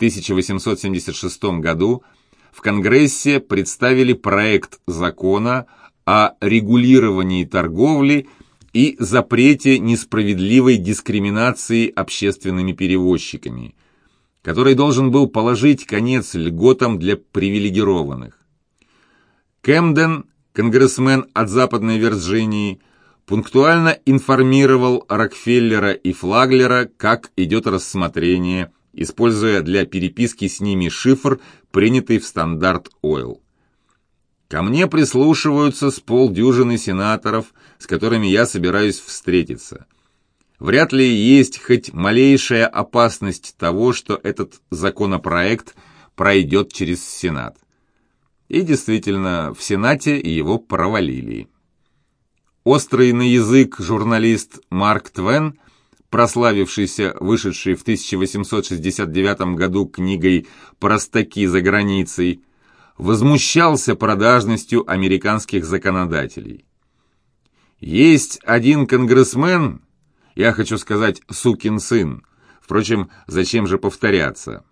1876 году в Конгрессе представили проект закона о регулировании торговли и запрете несправедливой дискриминации общественными перевозчиками, который должен был положить конец льготам для привилегированных. Кэмден, конгрессмен от Западной Вирджинии, пунктуально информировал Рокфеллера и Флаглера, как идет рассмотрение, используя для переписки с ними шифр, принятый в стандарт Ойл. Ко мне прислушиваются с полдюжины сенаторов, с которыми я собираюсь встретиться. Вряд ли есть хоть малейшая опасность того, что этот законопроект пройдет через Сенат. И действительно, в Сенате его провалили. Острый на язык журналист Марк Твен, прославившийся вышедший в 1869 году книгой «Простаки за границей», возмущался продажностью американских законодателей. Есть один конгрессмен, я хочу сказать сукин сын, впрочем, зачем же повторяться,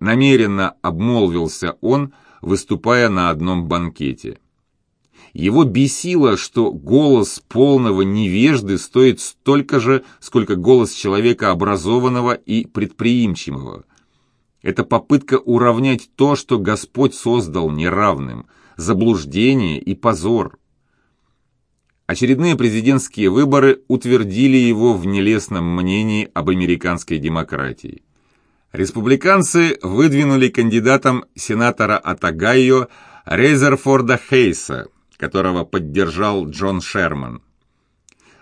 намеренно обмолвился он, выступая на одном банкете. Его бесило, что голос полного невежды стоит столько же, сколько голос человека образованного и предприимчивого. Это попытка уравнять то, что Господь создал неравным, заблуждение и позор. Очередные президентские выборы утвердили его в нелестном мнении об американской демократии. Республиканцы выдвинули кандидатом сенатора от Огайо Резерфорда Хейса, которого поддержал Джон Шерман.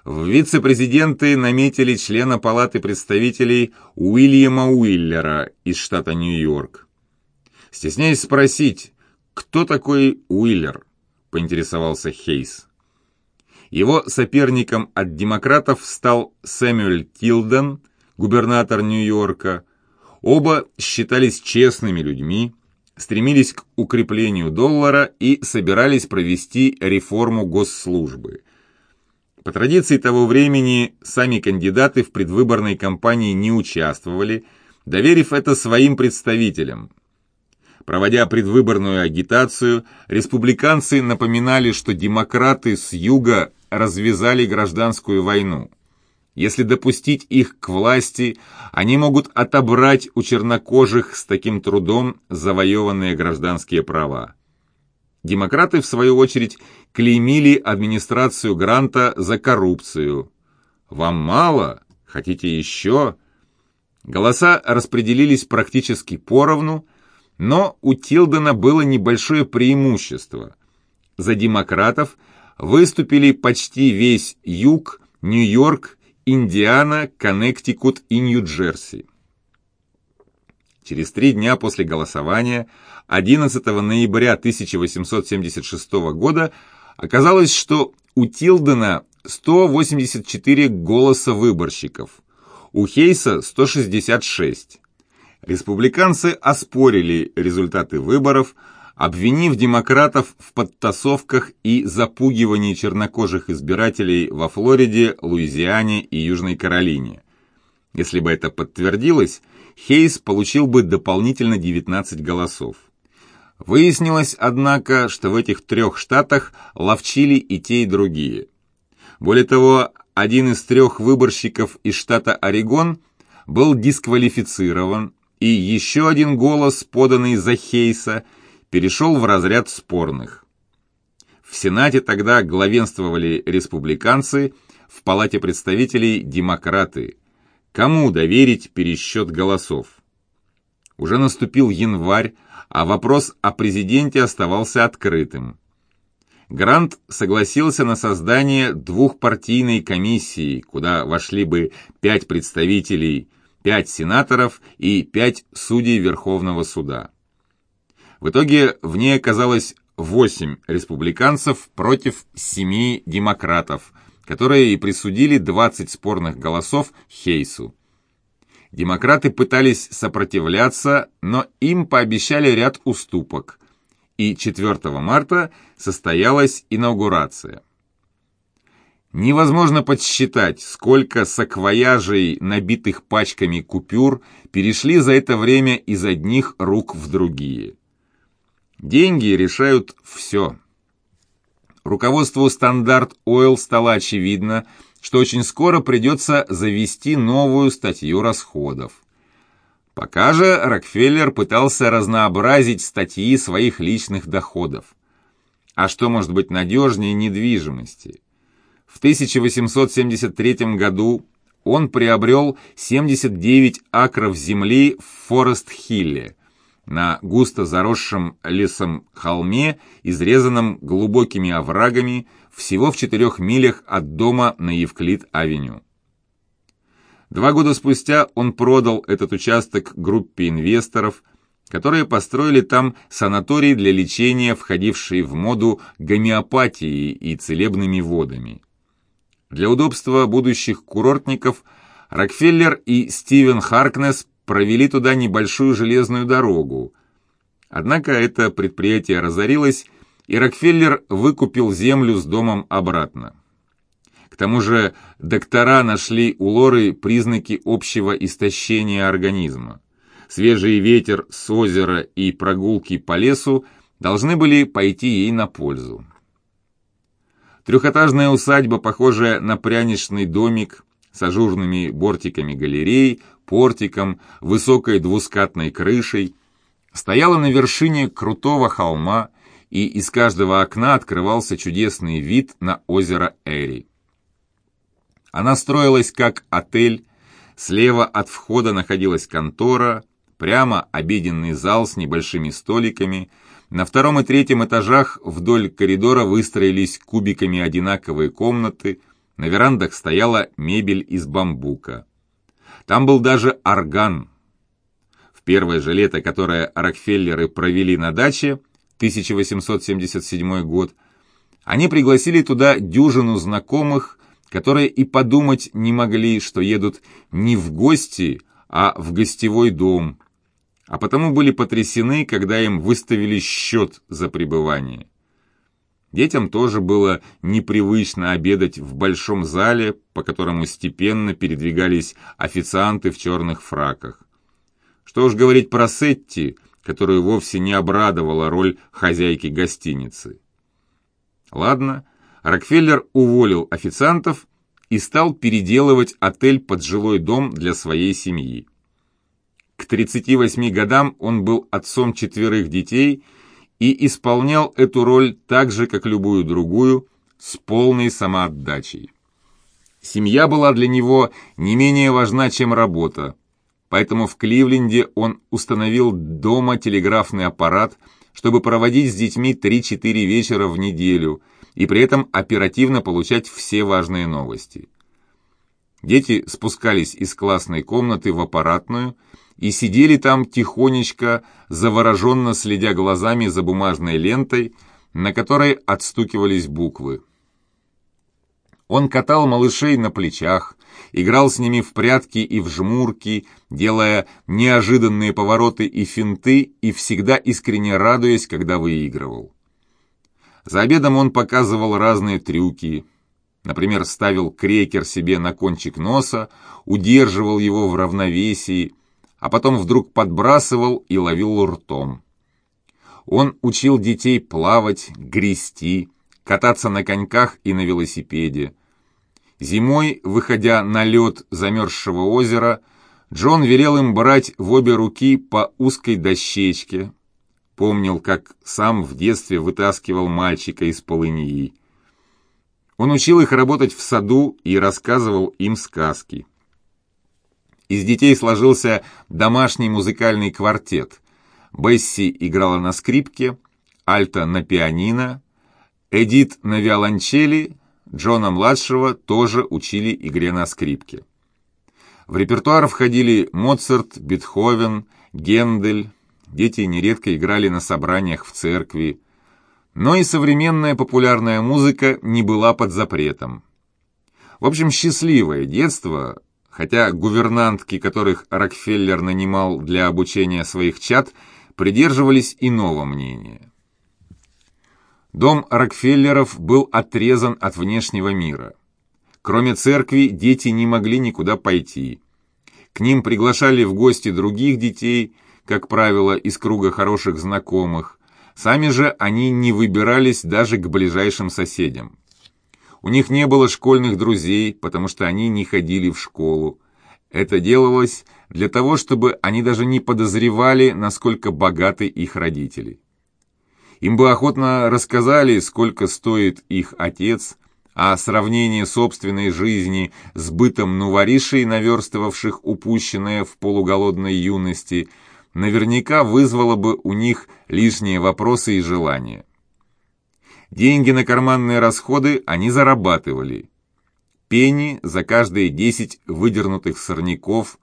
В вице-президенты наметили члена Палаты представителей Уильяма Уиллера из штата Нью-Йорк. Стесняясь спросить, кто такой Уиллер, поинтересовался Хейс. Его соперником от демократов стал Сэмюэль Тилден, губернатор Нью-Йорка. Оба считались честными людьми, стремились к укреплению доллара и собирались провести реформу госслужбы – по традиции того времени сами кандидаты в предвыборной кампании не участвовали, доверив это своим представителям. Проводя предвыборную агитацию, республиканцы напоминали, что демократы с юга развязали гражданскую войну. Если допустить их к власти, они могут отобрать у чернокожих с таким трудом завоеванные гражданские права. Демократы, в свою очередь, клеймили администрацию Гранта за коррупцию. «Вам мало? Хотите еще?» Голоса распределились практически поровну, но у Тилдена было небольшое преимущество. За демократов выступили почти весь Юг, Нью-Йорк, Индиана, Коннектикут и Нью-Джерси. Через три дня после голосования, 11 ноября 1876 года, оказалось, что у Тилдена 184 голоса выборщиков, у Хейса 166. Республиканцы оспорили результаты выборов, обвинив демократов в подтасовках и запугивании чернокожих избирателей во Флориде, Луизиане и Южной Каролине. Если бы это подтвердилось, Хейс получил бы дополнительно 19 голосов. Выяснилось, однако, что в этих трех штатах ловчили и те, и другие. Более того, один из трех выборщиков из штата Орегон был дисквалифицирован, и еще один голос, поданный за Хейса, перешел в разряд спорных. В Сенате тогда главенствовали республиканцы, в Палате представителей – демократы. Кому доверить пересчет голосов? Уже наступил январь, а вопрос о президенте оставался открытым. Грант согласился на создание двухпартийной комиссии, куда вошли бы пять представителей, пять сенаторов и пять судей Верховного суда. В итоге в ней оказалось восемь республиканцев против семи демократов, которые и присудили 20 спорных голосов Хейсу. Демократы пытались сопротивляться, но им пообещали ряд уступок, и 4 марта состоялась инаугурация. Невозможно подсчитать, сколько саквояжей, набитых пачками купюр, перешли за это время из одних рук в другие. Деньги решают все. Руководству «Стандарт Ойл» стало очевидно, что очень скоро придется завести новую статью расходов. Пока же Рокфеллер пытался разнообразить статьи своих личных доходов. А что может быть надежнее недвижимости? В 1873 году он приобрел 79 акров земли в Форест-Хилле, на густо заросшем лесом холме, изрезанном глубокими оврагами, всего в четырех милях от дома на Евклид-авеню. Два года спустя он продал этот участок группе инвесторов, которые построили там санаторий для лечения, входивший в моду гомеопатией и целебными водами. Для удобства будущих курортников Рокфеллер и Стивен Харкнес провели туда небольшую железную дорогу. Однако это предприятие разорилось, и Рокфеллер выкупил землю с домом обратно. К тому же доктора нашли у Лоры признаки общего истощения организма. Свежий ветер с озера и прогулки по лесу должны были пойти ей на пользу. Трехэтажная усадьба, похожая на пряничный домик с ажурными бортиками галерей, портиком, высокой двускатной крышей, стояла на вершине крутого холма, и из каждого окна открывался чудесный вид на озеро Эри. Она строилась как отель, слева от входа находилась контора, прямо обеденный зал с небольшими столиками, на втором и третьем этажах вдоль коридора выстроились кубиками одинаковые комнаты, на верандах стояла мебель из бамбука. Там был даже орган. В первое же лето, которое Рокфеллеры провели на даче, 1877 год, они пригласили туда дюжину знакомых, которые и подумать не могли, что едут не в гости, а в гостевой дом, а потому были потрясены, когда им выставили счет за пребывание. Детям тоже было непривычно обедать в большом зале, по которому степенно передвигались официанты в черных фраках. Что уж говорить про Сетти, которую вовсе не обрадовала роль хозяйки гостиницы. Ладно, Рокфеллер уволил официантов и стал переделывать отель под жилой дом для своей семьи. К 38 годам он был отцом четверых детей – и исполнял эту роль так же, как любую другую, с полной самоотдачей. Семья была для него не менее важна, чем работа, поэтому в Кливленде он установил дома телеграфный аппарат, чтобы проводить с детьми 3-4 вечера в неделю и при этом оперативно получать все важные новости. Дети спускались из классной комнаты в аппаратную – и сидели там тихонечко, завороженно следя глазами за бумажной лентой, на которой отстукивались буквы. Он катал малышей на плечах, играл с ними в прятки и в жмурки, делая неожиданные повороты и финты и всегда искренне радуясь, когда выигрывал. За обедом он показывал разные трюки. Например, ставил крекер себе на кончик носа, удерживал его в равновесии, а потом вдруг подбрасывал и ловил ртом. Он учил детей плавать, грести, кататься на коньках и на велосипеде. Зимой, выходя на лед замерзшего озера, Джон велел им брать в обе руки по узкой дощечке. Помнил, как сам в детстве вытаскивал мальчика из полыньи. Он учил их работать в саду и рассказывал им сказки. Из детей сложился домашний музыкальный квартет. Бесси играла на скрипке, Альта на пианино, Эдит на виолончели, Джона-младшего тоже учили игре на скрипке. В репертуар входили Моцарт, Бетховен, Гендель. Дети нередко играли на собраниях в церкви. Но и современная популярная музыка не была под запретом. В общем, счастливое детство, хотя гувернантки, которых Рокфеллер нанимал для обучения своих чад, придерживались иного мнения. Дом Рокфеллеров был отрезан от внешнего мира. Кроме церкви, дети не могли никуда пойти. К ним приглашали в гости других детей, как правило, из круга хороших знакомых. Сами же они не выбирались даже к ближайшим соседям. У них не было школьных друзей, потому что они не ходили в школу. Это делалось для того, чтобы они даже не подозревали, насколько богаты их родители. Им бы охотно рассказали, сколько стоит их отец, а сравнение собственной жизни с бытом нуворишей, наверстывавших упущенное в полуголодной юности, наверняка вызвало бы у них лишние вопросы и желания. Деньги на карманные расходы они зарабатывали. Пени за каждые 10 выдернутых сорняков,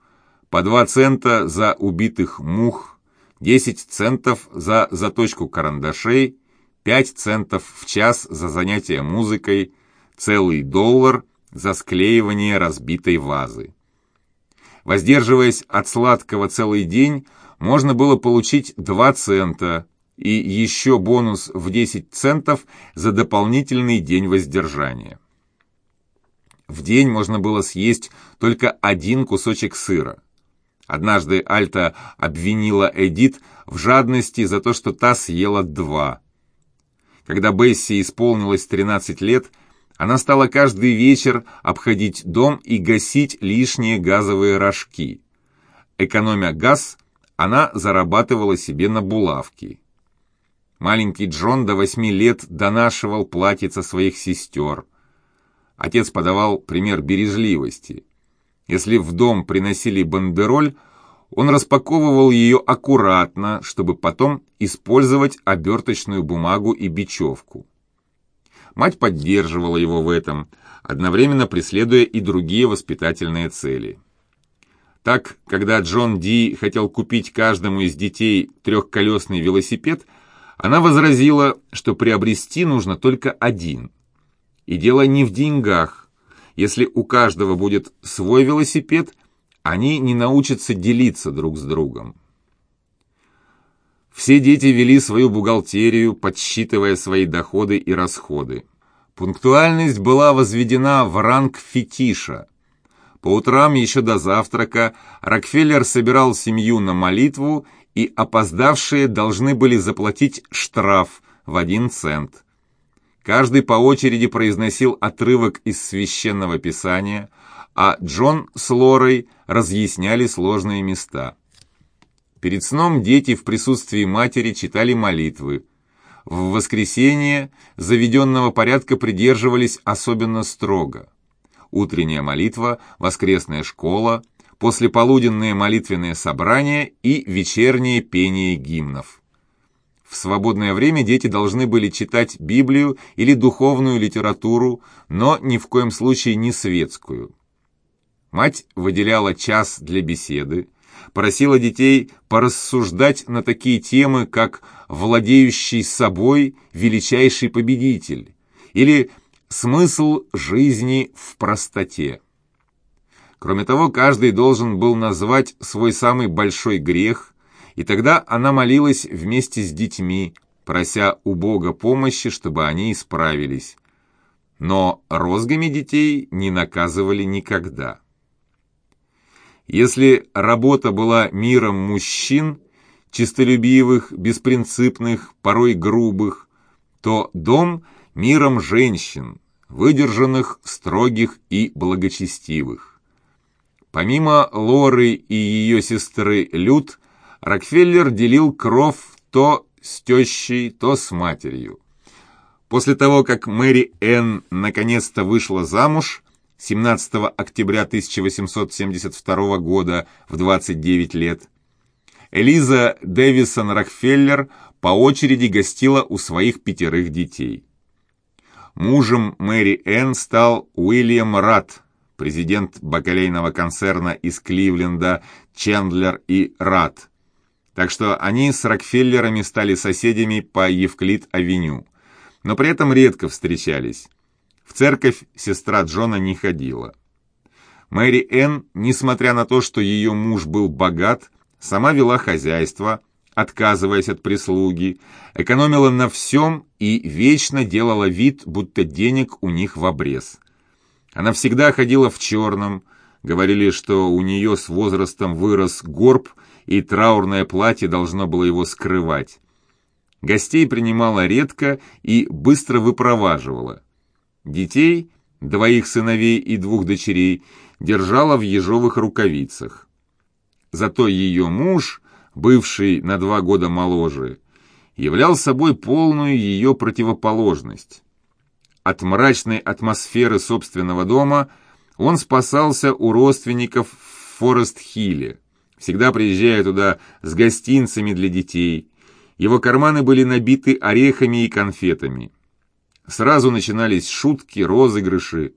по 2 цента за убитых мух, 10 центов за заточку карандашей, 5 центов в час за занятие музыкой, целый доллар за склеивание разбитой вазы. Воздерживаясь от сладкого целый день, можно было получить 2 цента – и еще бонус в 10 центов за дополнительный день воздержания. В день можно было съесть только один кусочек сыра. Однажды Альта обвинила Эдит в жадности за то, что та съела два. Когда Бесси исполнилось 13 лет, она стала каждый вечер обходить дом и гасить лишние газовые рожки. Экономя газ, она зарабатывала себе на булавки. Маленький Джон до восьми лет донашивал платьица своих сестер. Отец подавал пример бережливости. Если в дом приносили бандероль, он распаковывал ее аккуратно, чтобы потом использовать оберточную бумагу и бечевку. Мать поддерживала его в этом, одновременно преследуя и другие воспитательные цели. Так, когда Джон Ди хотел купить каждому из детей трехколесный велосипед – она возразила, что приобрести нужно только один. И дело не в деньгах. Если у каждого будет свой велосипед, они не научатся делиться друг с другом. Все дети вели свою бухгалтерию, подсчитывая свои доходы и расходы. Пунктуальность была возведена в ранг фетиша. По утрам еще до завтрака Рокфеллер собирал семью на молитву и опоздавшие должны были заплатить штраф в один цент. Каждый по очереди произносил отрывок из священного писания, а Джон с Лорой разъясняли сложные места. Перед сном дети в присутствии матери читали молитвы. В воскресенье заведенного порядка придерживались особенно строго. Утренняя молитва, воскресная школа – послеполуденные молитвенные собрания и вечернее пение гимнов. В свободное время дети должны были читать Библию или духовную литературу, но ни в коем случае не светскую. Мать выделяла час для беседы, просила детей порассуждать на такие темы, как «владеющий собой величайший победитель» или «смысл жизни в простоте». Кроме того, каждый должен был назвать свой самый большой грех, и тогда она молилась вместе с детьми, прося у Бога помощи, чтобы они исправились. Но розгами детей не наказывали никогда. Если работа была миром мужчин, чистолюбивых, беспринципных, порой грубых, то дом – миром женщин, выдержанных, строгих и благочестивых. Помимо Лоры и ее сестры Люд, Рокфеллер делил кров то с тещей, то с матерью. После того, как Мэри Энн наконец-то вышла замуж, 17 октября 1872 года в 29 лет, Элиза Дэвисон Рокфеллер по очереди гостила у своих пятерых детей. Мужем Мэри Энн стал Уильям Ратт, президент бакалейного концерна из Кливленда Чендлер и Рат. Так что они с Рокфеллерами стали соседями по Евклид-авеню, но при этом редко встречались. В церковь сестра Джона не ходила. Мэри Энн, несмотря на то, что ее муж был богат, сама вела хозяйство, отказываясь от прислуги, экономила на всем и вечно делала вид, будто денег у них в обрез. Она всегда ходила в черном, говорили, что у нее с возрастом вырос горб, и траурное платье должно было его скрывать. Гостей принимала редко и быстро выпроваживала. Детей, двоих сыновей и двух дочерей, держала в ежовых рукавицах. Зато ее муж, бывший на два года моложе, являл собой полную ее противоположность. От мрачной атмосферы собственного дома он спасался у родственников в Форест-Хилле, всегда приезжая туда с гостинцами для детей. Его карманы были набиты орехами и конфетами. Сразу начинались шутки, розыгрыши.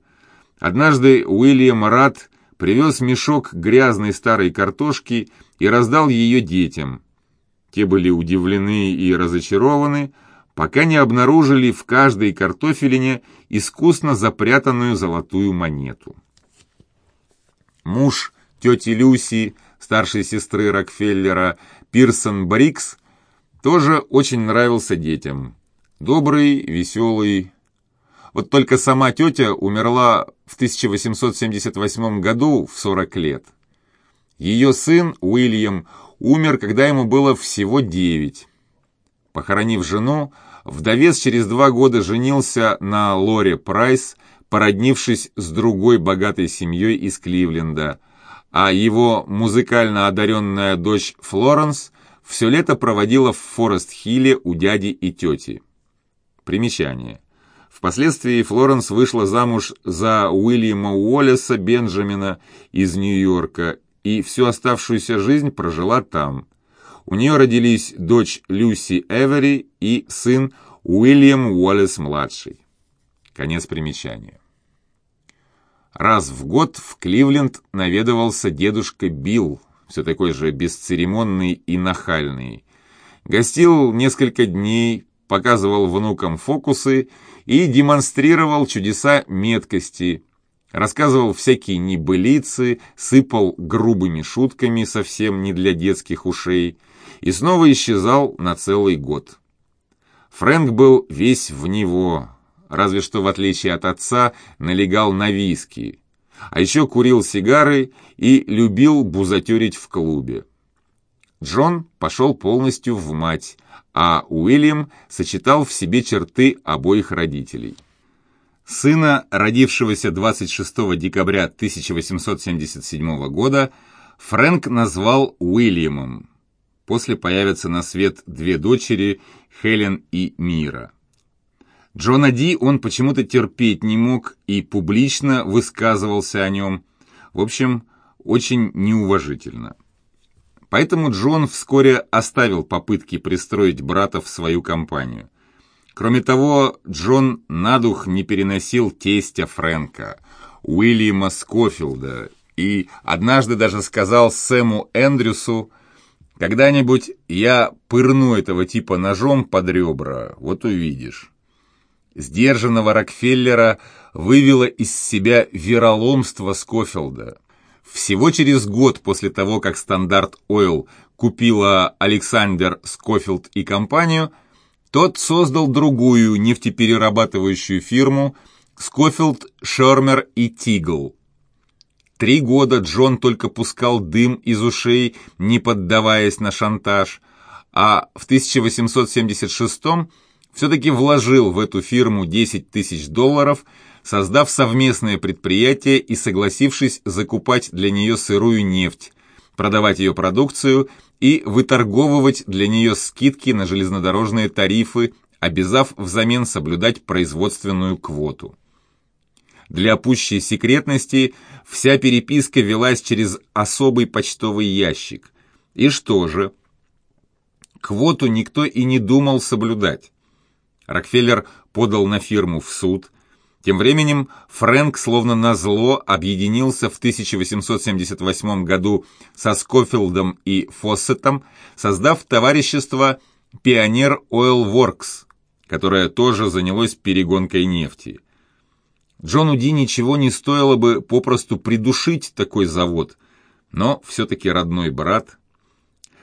Однажды Уильям Рад привез мешок грязной старой картошки и раздал ее детям. Те были удивлены и разочарованы, пока не обнаружили в каждой картофелине искусно запрятанную золотую монету. Муж тети Люси, старшей сестры Рокфеллера, Пирсон Брикс, тоже очень нравился детям. Добрый, веселый. Вот только сама тетя умерла в 1878 году в 40 лет. Ее сын Уильям умер, когда ему было всего 9. Похоронив жену, вдовец через два года женился на Лоре Прайс, породнившись с другой богатой семьей из Кливленда, а его музыкально одаренная дочь Флоренс все лето проводила в Форест-Хилле у дяди и тети. Примечание. Впоследствии Флоренс вышла замуж за Уильяма Уоллеса Бенджамина из Нью-Йорка и всю оставшуюся жизнь прожила там. У нее родились дочь Люси Эвери и сын Уильям Уоллес-младший. Конец примечания. Раз в год в Кливленд наведывался дедушка Билл, все такой же бесцеремонный и нахальный. Гостил несколько дней, показывал внукам фокусы и демонстрировал чудеса меткости, рассказывал всякие небылицы, сыпал грубыми шутками совсем не для детских ушей и снова исчезал на целый год. Фрэнк был весь в него, разве что в отличие от отца налегал на виски, а еще курил сигары и любил бузатерить в клубе. Джон пошел полностью в мать, а Уильям сочетал в себе черты обоих родителей. Сына, родившегося 26 декабря 1877 года, Фрэнк назвал Уильямом. После появятся на свет две дочери, Хелен и Мира. Джона Ди он почему-то терпеть не мог и публично высказывался о нем. В общем, очень неуважительно. Поэтому Джон вскоре оставил попытки пристроить брата в свою компанию. Кроме того, Джон на дух не переносил тестя Фрэнка, Уильяма Скофилда, и однажды даже сказал Сэму Эндрюсу, «Когда-нибудь я пырну этого типа ножом под ребра, вот увидишь». Сдержанного Рокфеллера вывело из себя вероломство Скофилда. Всего через год после того, как Стандарт Ойл купила Александр Скофилд и компанию, тот создал другую нефтеперерабатывающую фирму Скофилд, Шермер и Тигл. Три года Джон только пускал дым из ушей, не поддаваясь на шантаж, а в 1876 все-таки вложил в эту фирму 10 тысяч долларов, создав совместное предприятие и согласившись закупать для нее сырую нефть, продавать ее продукцию и выторговывать для нее скидки на железнодорожные тарифы, обязав взамен соблюдать производственную квоту. Для пущей секретности вся переписка велась через особый почтовый ящик. И что же? Квоту никто и не думал соблюдать. Рокфеллер подал на фирму в суд. Тем временем Фрэнк, словно назло, объединился в 1878 году со Скофилдом и Фоссетом, создав товарищество «Pioneer Oil Works», которое тоже занялось перегонкой нефти. Джону Ди ничего не стоило бы попросту придушить такой завод, но все-таки родной брат.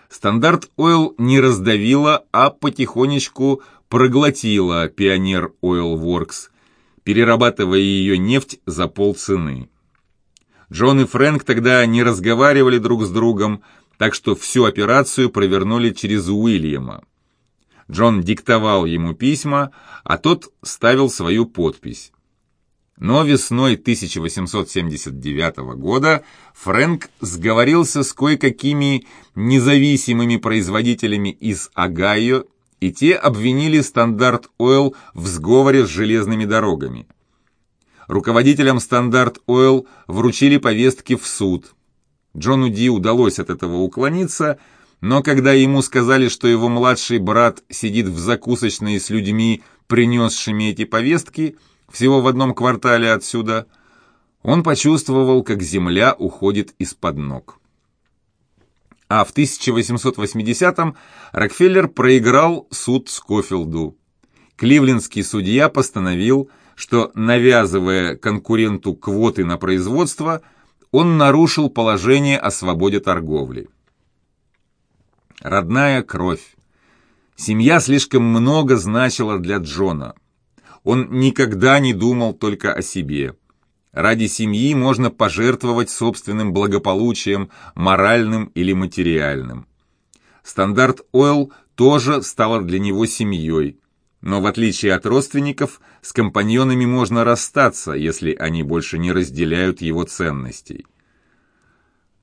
Стандарт Ойл не раздавила, а потихонечку проглотила Pioneer Oil Works, перерабатывая ее нефть за полцены. Джон и Фрэнк тогда не разговаривали друг с другом, так что всю операцию провернули через Уильяма. Джон диктовал ему письма, а тот ставил свою подпись. Но весной 1879 года Фрэнк сговорился с кое-какими независимыми производителями из Огайо, и те обвинили Стандарт Ойл в сговоре с железными дорогами. Руководителям Стандарт Ойл вручили повестки в суд. Джону Ди удалось от этого уклониться, но когда ему сказали, что его младший брат сидит в закусочной с людьми, принесшими эти повестки, всего в одном квартале отсюда, он почувствовал, как земля уходит из-под ног. А в 1880-м Рокфеллер проиграл суд Скофилду. Кливлендский судья постановил, что, навязывая конкуренту квоты на производство, он нарушил положение о свободе торговли. Родная кровь. Семья слишком много значила для Джона. Он никогда не думал только о себе. Ради семьи можно пожертвовать собственным благополучием, моральным или материальным. Стандарт Ойл тоже стала для него семьей. Но в отличие от родственников, с компаньонами можно расстаться, если они больше не разделяют его ценностей.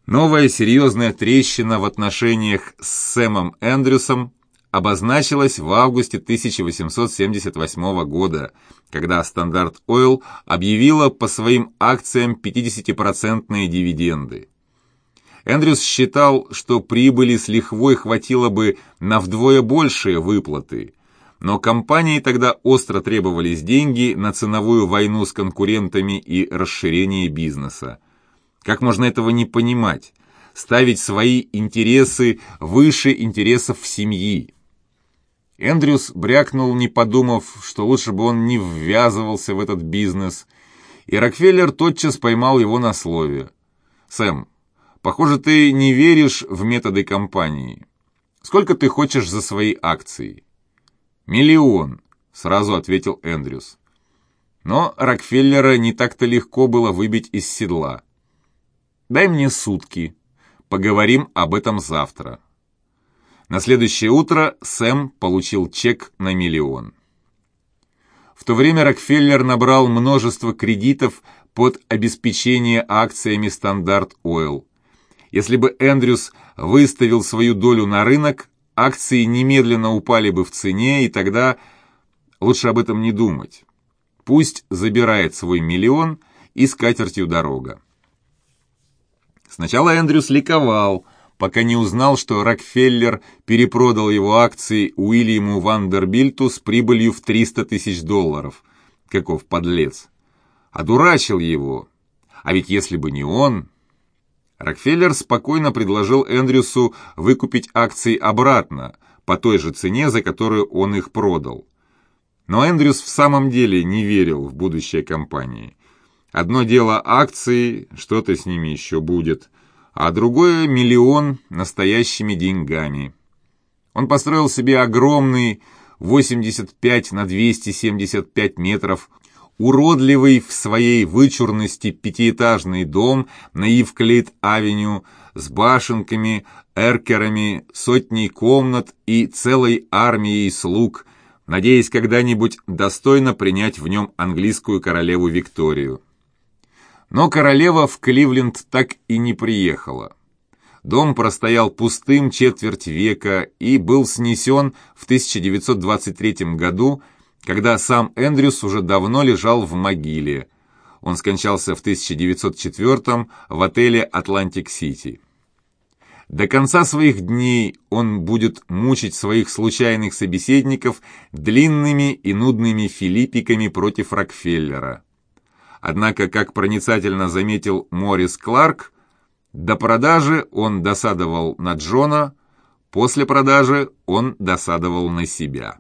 Новая серьезная трещина в отношениях с Сэмом Эндрюсом обозначилась в августе 1878 года, когда Стандарт Ойл объявила по своим акциям 50-процентные дивиденды. Эндрюс считал, что прибыли с лихвой хватило бы на вдвое большие выплаты, но компании тогда остро требовались деньги на ценовую войну с конкурентами и расширение бизнеса. Как можно этого не понимать? Ставить свои интересы выше интересов семьи. Эндрюс брякнул, не подумав, что лучше бы он не ввязывался в этот бизнес, и Рокфеллер тотчас поймал его на слове. «Сэм, похоже, ты не веришь в методы компании. Сколько ты хочешь за свои акции?» «Миллион», — сразу ответил Эндрюс. Но Рокфеллера не так-то легко было выбить из седла. Дай мне сутки. Поговорим об этом завтра. На следующее утро Сэм получил чек на миллион. В то время Рокфеллер набрал множество кредитов под обеспечение акциями Стандарт Ойл. Если бы Эндрюс выставил свою долю на рынок, акции немедленно упали бы в цене, и тогда лучше об этом не думать. Пусть забирает свой миллион и скатертью дорога. Сначала Эндрюс ликовал, пока не узнал, что Рокфеллер перепродал его акции Уильяму Вандербильту с прибылью в 300 тысяч долларов. Каков подлец. Одурачил его. А ведь если бы не он... Рокфеллер спокойно предложил Эндрюсу выкупить акции обратно, по той же цене, за которую он их продал. Но Эндрюс в самом деле не верил в будущее компании. Одно дело акции, что-то с ними еще будет, а другое – миллион настоящими деньгами. Он построил себе огромный 85 на 275 метров уродливый в своей вычурности пятиэтажный дом на Евклид-авеню с башенками, эркерами, сотней комнат и целой армией слуг, надеясь когда-нибудь достойно принять в нем английскую королеву Викторию. Но королева в Кливленд так и не приехала. Дом простоял пустым четверть века и был снесен в 1923 году, когда сам Эндрюс уже давно лежал в могиле. Он скончался в 1904 в отеле «Атлантик-Сити». До конца своих дней он будет мучить своих случайных собеседников длинными и нудными филиппиками против Рокфеллера. Однако, как проницательно заметил Морис Кларк, до продажи он досадовал на Джона, после продажи он досадовал на себя.